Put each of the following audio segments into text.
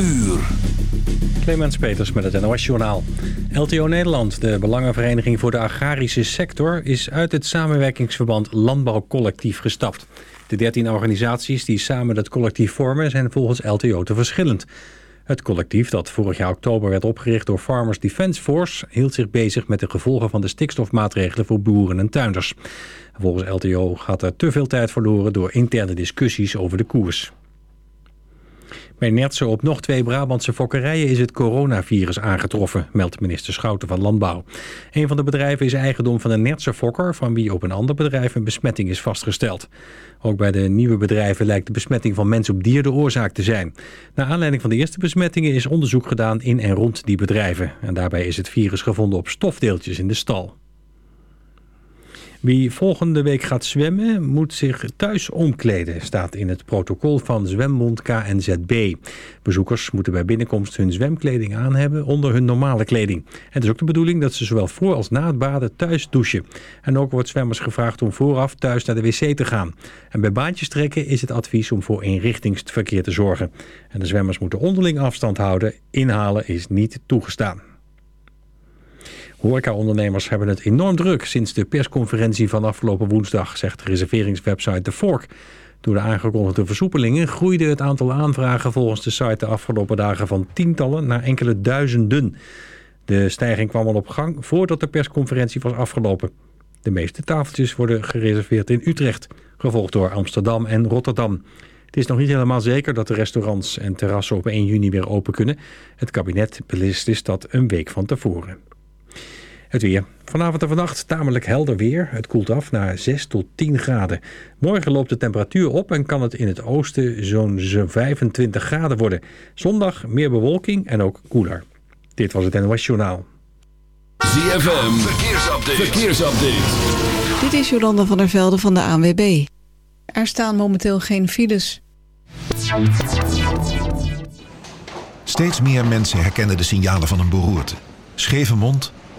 uur. Clemens Peters met het NOS-journaal. LTO Nederland, de Belangenvereniging voor de Agrarische Sector... is uit het samenwerkingsverband Landbouwcollectief gestapt. De 13 organisaties die samen het collectief vormen... zijn volgens LTO te verschillend. Het collectief, dat vorig jaar oktober werd opgericht door Farmers Defence Force... hield zich bezig met de gevolgen van de stikstofmaatregelen voor boeren en tuinders. Volgens LTO gaat er te veel tijd verloren door interne discussies over de koers. Bij Nertsen op nog twee Brabantse fokkerijen is het coronavirus aangetroffen, meldt minister Schouten van Landbouw. Een van de bedrijven is eigendom van een Nertse fokker, van wie op een ander bedrijf een besmetting is vastgesteld. Ook bij de nieuwe bedrijven lijkt de besmetting van mens op dier de oorzaak te zijn. Naar aanleiding van de eerste besmettingen is onderzoek gedaan in en rond die bedrijven. En daarbij is het virus gevonden op stofdeeltjes in de stal. Wie volgende week gaat zwemmen moet zich thuis omkleden, staat in het protocol van Zwembond KNZB. Bezoekers moeten bij binnenkomst hun zwemkleding aan hebben onder hun normale kleding. Het is ook de bedoeling dat ze zowel voor als na het baden thuis douchen. En ook wordt zwemmers gevraagd om vooraf thuis naar de wc te gaan. En bij baantjes trekken is het advies om voor eenrichtingsverkeer te zorgen. En de zwemmers moeten onderling afstand houden. Inhalen is niet toegestaan. Horeca-ondernemers hebben het enorm druk sinds de persconferentie van afgelopen woensdag, zegt de reserveringswebsite The Fork. Door de aangekondigde versoepelingen groeide het aantal aanvragen volgens de site de afgelopen dagen van tientallen naar enkele duizenden. De stijging kwam al op gang voordat de persconferentie was afgelopen. De meeste tafeltjes worden gereserveerd in Utrecht, gevolgd door Amsterdam en Rotterdam. Het is nog niet helemaal zeker dat de restaurants en terrassen op 1 juni weer open kunnen. Het kabinet belist is dat een week van tevoren. Het weer. Vanavond en vannacht tamelijk helder weer. Het koelt af naar 6 tot 10 graden. Morgen loopt de temperatuur op en kan het in het oosten zo'n 25 graden worden. Zondag meer bewolking en ook koeler. Dit was het NOS Journaal. ZFM, verkeersupdate. verkeersupdate. Dit is Jolanda van der Velde van de ANWB. Er staan momenteel geen files. Steeds meer mensen herkennen de signalen van een beroerte. Scheve mond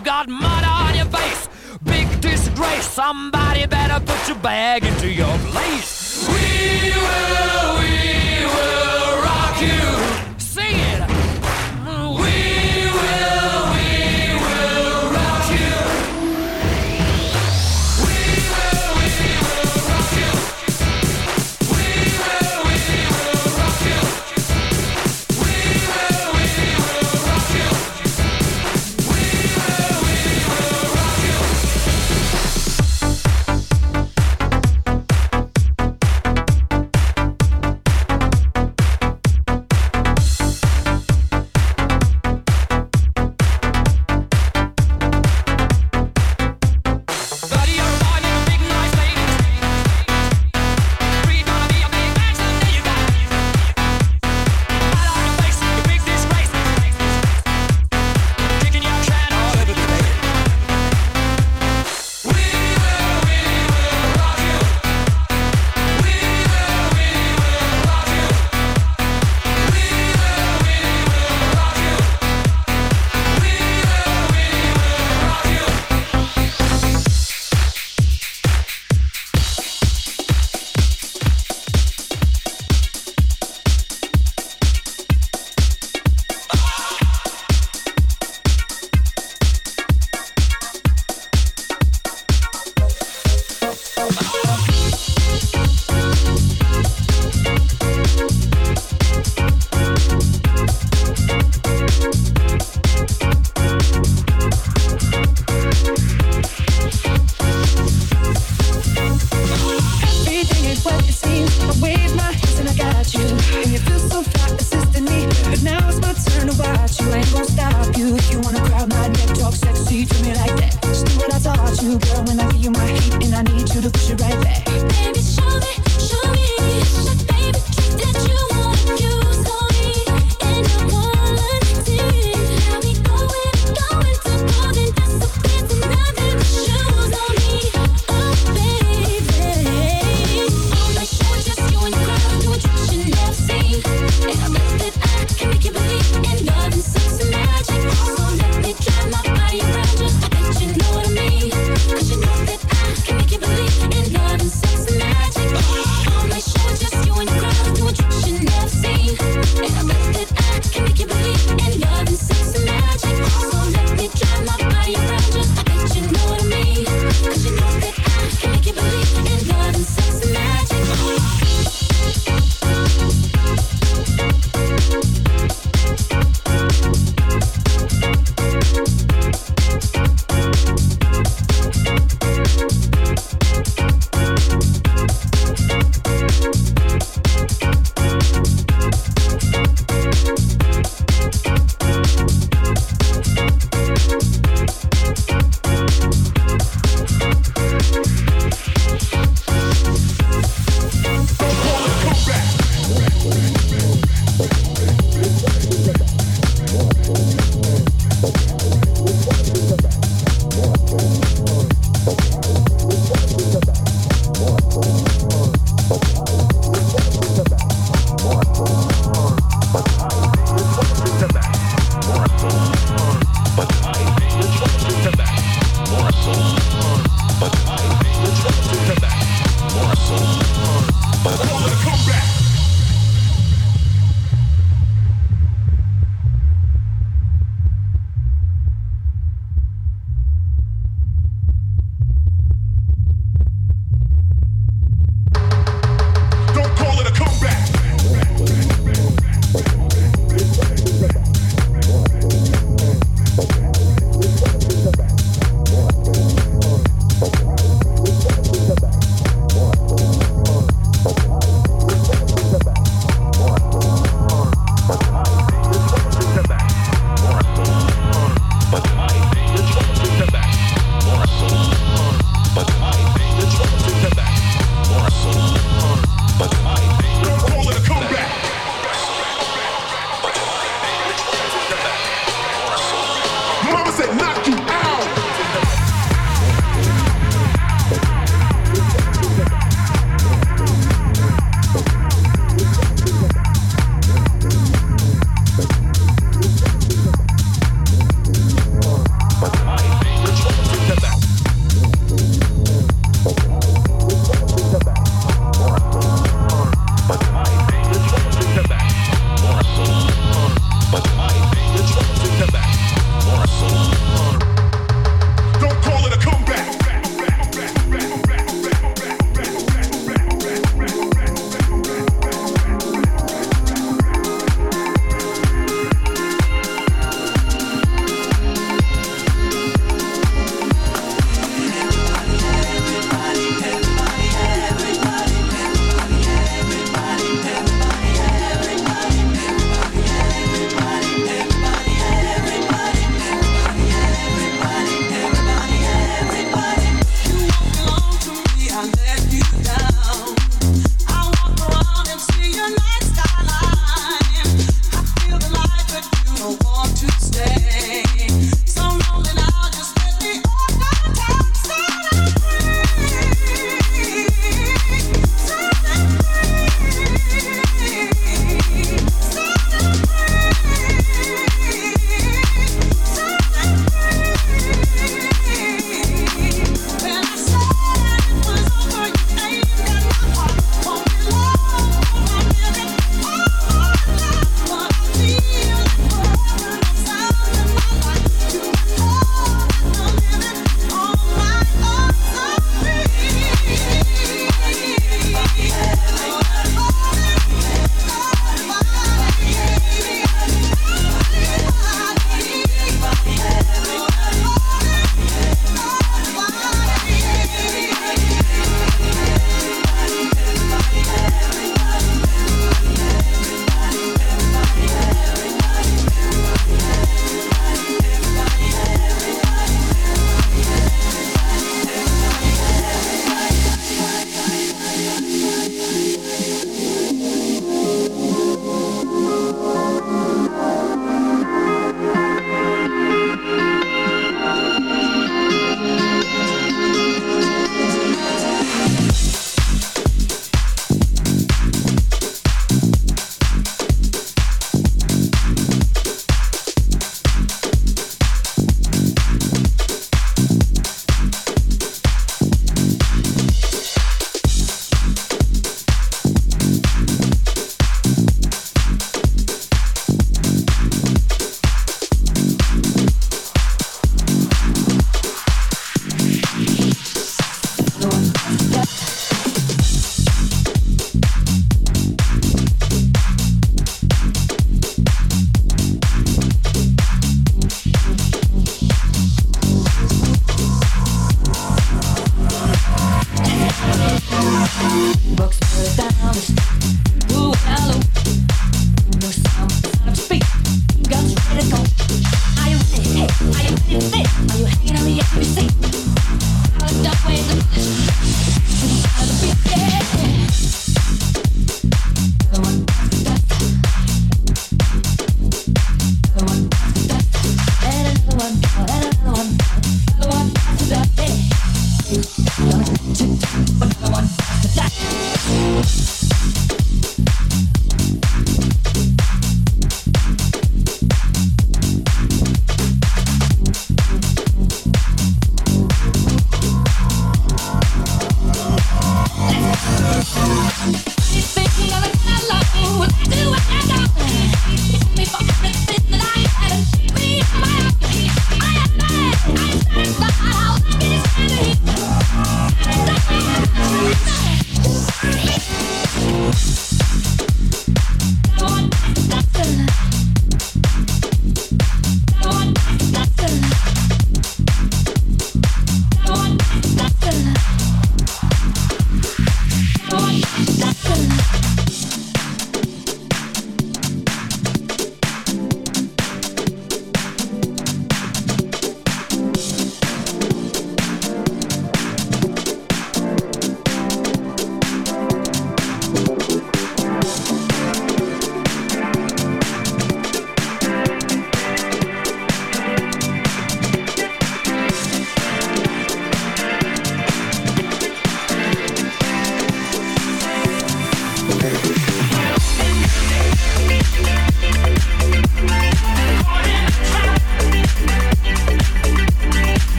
You got mud on your face. Big disgrace. Somebody better put your bag into your place. We will. We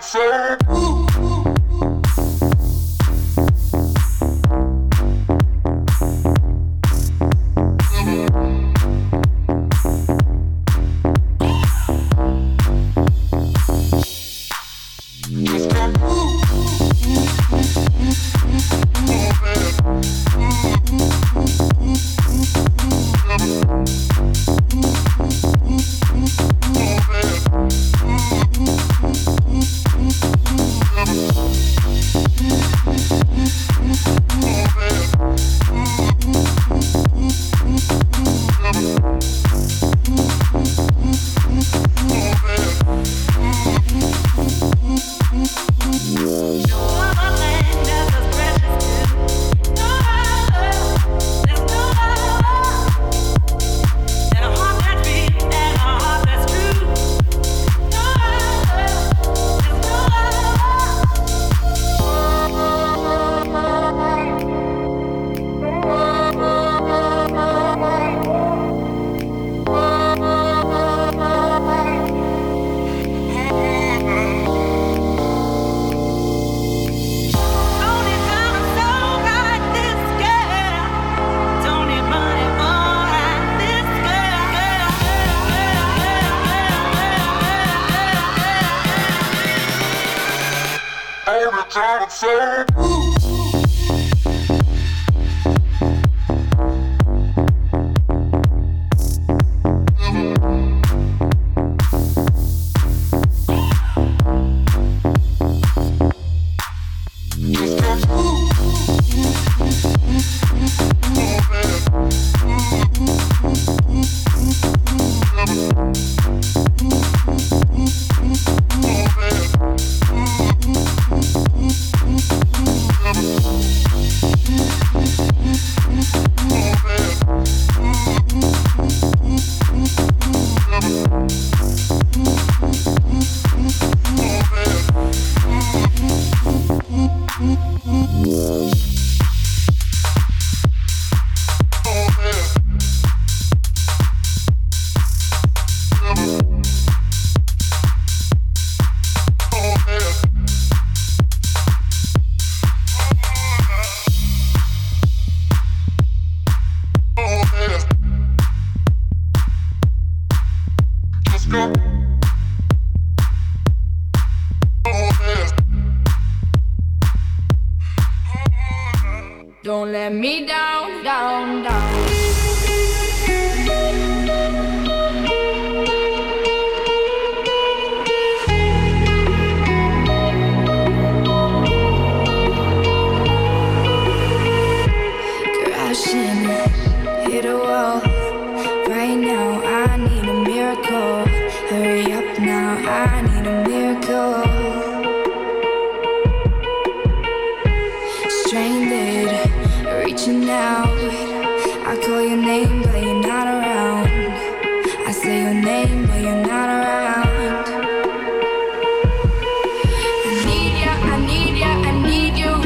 Soul. I need you, I need you.